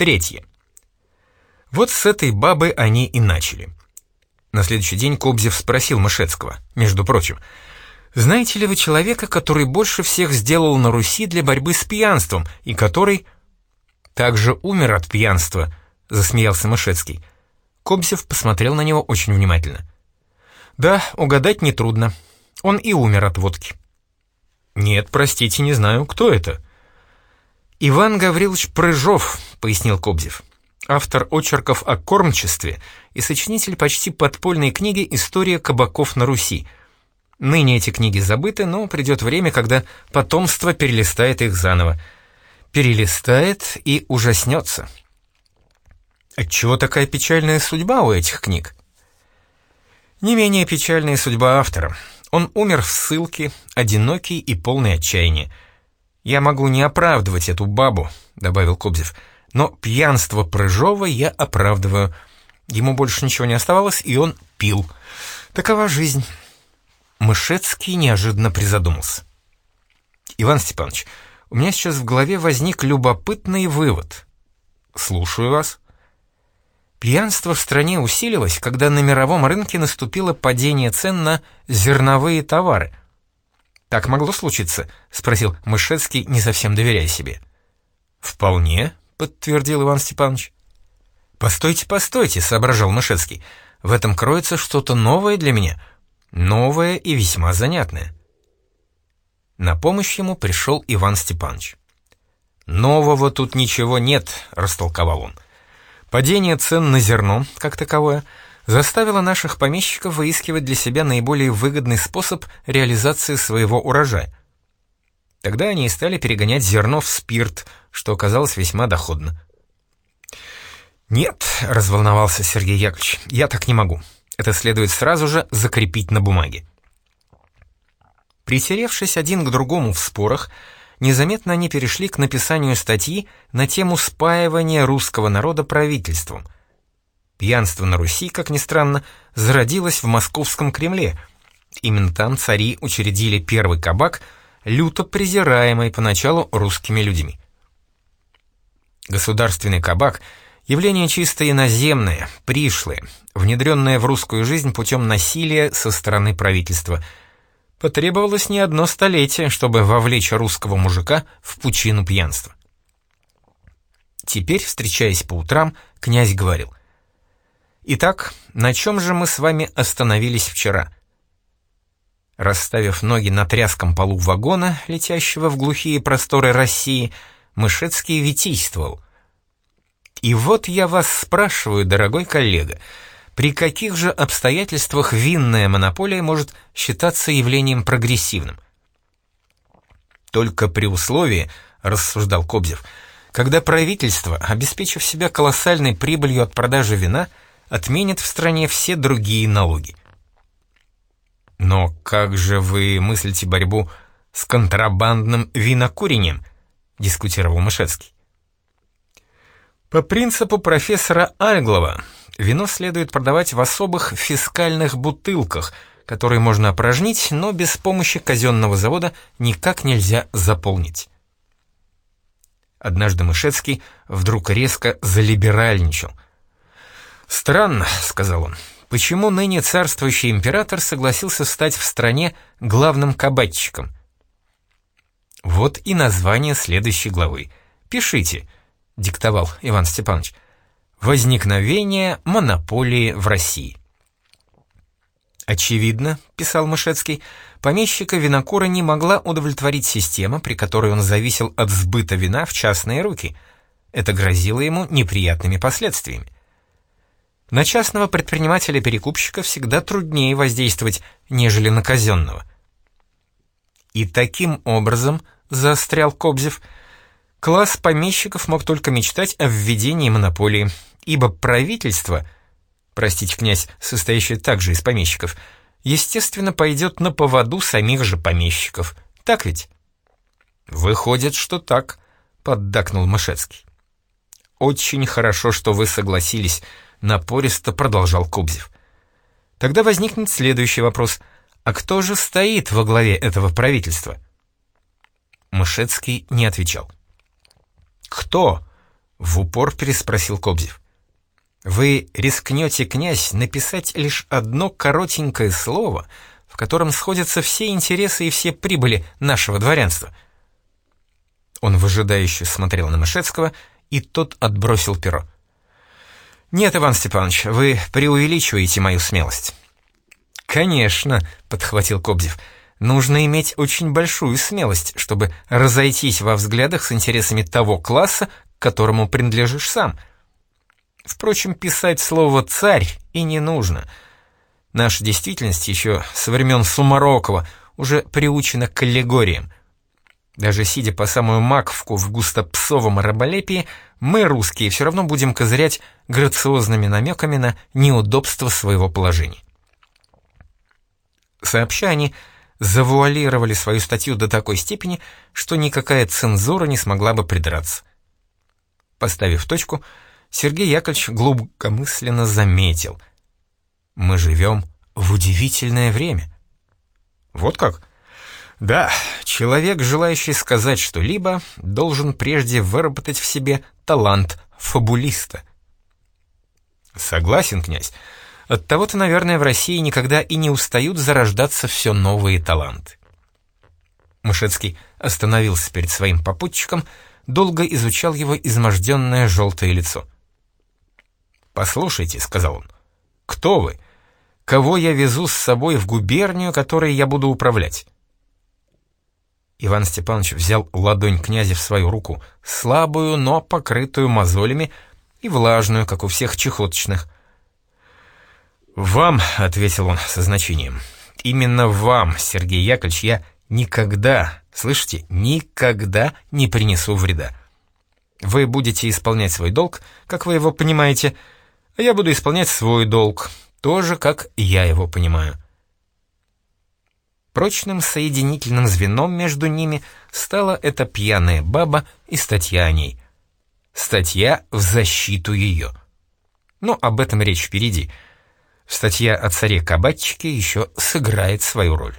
Третье. Вот с этой бабы они и начали. На следующий день Кобзев спросил Мышецкого, между прочим, «Знаете ли вы человека, который больше всех сделал на Руси для борьбы с пьянством, и который...» «Также умер от пьянства», — засмеялся Мышецкий. Кобзев посмотрел на него очень внимательно. «Да, угадать нетрудно. Он и умер от водки». «Нет, простите, не знаю, кто это?» «Иван Гаврилович Прыжов», — пояснил Кобзев. «Автор очерков о кормчестве и сочинитель почти подпольной книги «История кабаков на Руси». Ныне эти книги забыты, но придет время, когда потомство перелистает их заново. Перелистает и ужаснется. Отчего такая печальная судьба у этих книг? Не менее печальная судьба автора. Он умер в ссылке, одинокий и полный отчаяния. «Я могу не оправдывать эту бабу», — добавил Кобзев, «но пьянство Прыжова я оправдываю. Ему больше ничего не оставалось, и он пил. Такова жизнь». Мышецкий неожиданно призадумался. «Иван Степанович, у меня сейчас в голове возник любопытный вывод. Слушаю вас». Пьянство в стране усилилось, когда на мировом рынке наступило падение цен на зерновые товары. «Так могло случиться?» — спросил Мышецкий, не совсем доверяя себе. «Вполне», — подтвердил Иван Степанович. «Постойте, постойте», — соображал Мышецкий. «В этом кроется что-то новое для меня, новое и весьма занятное». На помощь ему пришел Иван Степанович. «Нового тут ничего нет», — растолковал он. «Падение цен на зерно, как таковое, — заставила наших помещиков выискивать для себя наиболее выгодный способ реализации своего урожая. Тогда они и стали перегонять зерно в спирт, что оказалось весьма доходно. «Нет», — разволновался Сергей Яковлевич, — «я так не могу. Это следует сразу же закрепить на бумаге». Притеревшись один к другому в спорах, незаметно они перешли к написанию статьи на тему спаивания русского народа правительством — Пьянство на Руси, как ни странно, зародилось в московском Кремле. Именно там цари учредили первый кабак, люто презираемый поначалу русскими людьми. Государственный кабак — явление чисто иноземное, пришлое, внедренное в русскую жизнь путем насилия со стороны правительства. Потребовалось не одно столетие, чтобы вовлечь русского мужика в пучину пьянства. Теперь, встречаясь по утрам, князь говорил, Итак, на чем же мы с вами остановились вчера? Расставив ноги на тряском полу вагона, летящего в глухие просторы России, Мышецкий витийствовал. И вот я вас спрашиваю, дорогой коллега, при каких же обстоятельствах винная монополия может считаться явлением прогрессивным? Только при условии, рассуждал Кобзев, когда правительство, обеспечив себя колоссальной прибылью от продажи вина, отменит в стране все другие налоги. Но как же вы мыслите борьбу с контрабандным винокурением? дискутировал Мышецкий. По принципу профессора Альглова, вино следует продавать в особых фискальных бутылках, которые можно опорожнить, но без помощи казенного завода никак нельзя заполнить. Однажды Мышецкий вдруг резко залиберальничал – «Странно», — сказал он, — «почему ныне царствующий император согласился стать в стране главным кабачиком?» «Вот и название следующей главы. Пишите», — диктовал Иван Степанович. «Возникновение монополии в России». «Очевидно», — писал Мышецкий, — «помещика винокура не могла удовлетворить система, при которой он зависел от сбыта вина в частные руки. Это грозило ему неприятными последствиями. На частного предпринимателя-перекупщика всегда труднее воздействовать, нежели на казенного. И таким образом, заострял Кобзев, класс помещиков мог только мечтать о введении монополии, ибо правительство, простите, князь, состоящее также из помещиков, естественно, пойдет на поводу самих же помещиков. Так ведь? «Выходит, что так», — поддакнул Мышецкий. «Очень хорошо, что вы согласились», напористо продолжал Кобзев. Тогда возникнет следующий вопрос. А кто же стоит во главе этого правительства? Мышецкий не отвечал. «Кто?» — В упор переспросил Кобзев. Вы рискнете, князь, написать лишь одно коротенькое слово, в котором сходятся все интересы и все прибыли нашего дворянства. Он выжидающе смотрел на Мышецкого, и тот отбросил перо. «Нет, Иван Степанович, вы преувеличиваете мою смелость». «Конечно», — подхватил Кобзев, — «нужно иметь очень большую смелость, чтобы разойтись во взглядах с интересами того класса, к которому принадлежишь сам». Впрочем, писать слово «царь» и не нужно. Наша действительность еще со времен Сумарокова уже приучена к аллегориям. Даже сидя по самую маковку в густопсовом раболепии, мы, русские, все равно будем козырять грациозными намеками на неудобство своего положения. Сообща они завуалировали свою статью до такой степени, что никакая цензура не смогла бы придраться. Поставив точку, Сергей Яковлевич глубокомысленно заметил. «Мы живем в удивительное время». «Вот как?» «Да, человек, желающий сказать что-либо, должен прежде выработать в себе талант фабулиста». «Согласен, князь. Оттого-то, наверное, в России никогда и не устают зарождаться все новые таланты». Мышецкий остановился перед своим попутчиком, долго изучал его изможденное желтое лицо. «Послушайте», — сказал он, — «кто вы? Кого я везу с собой в губернию, которой я буду управлять?» Иван Степанович взял ладонь князя в свою руку, слабую, но покрытую мозолями, и влажную, как у всех чехоточных. «Вам», — ответил он со значением, — «именно вам, Сергей Яковлевич, я никогда, слышите, никогда не принесу вреда. Вы будете исполнять свой долг, как вы его понимаете, — а я буду исполнять свой долг, тоже как я его понимаю. Прочным соединительным звеном между ними стала эта пьяная баба и статья о ней. Статья в защиту ее. Но об этом речь впереди. Статья о царе-кабачике еще сыграет свою роль.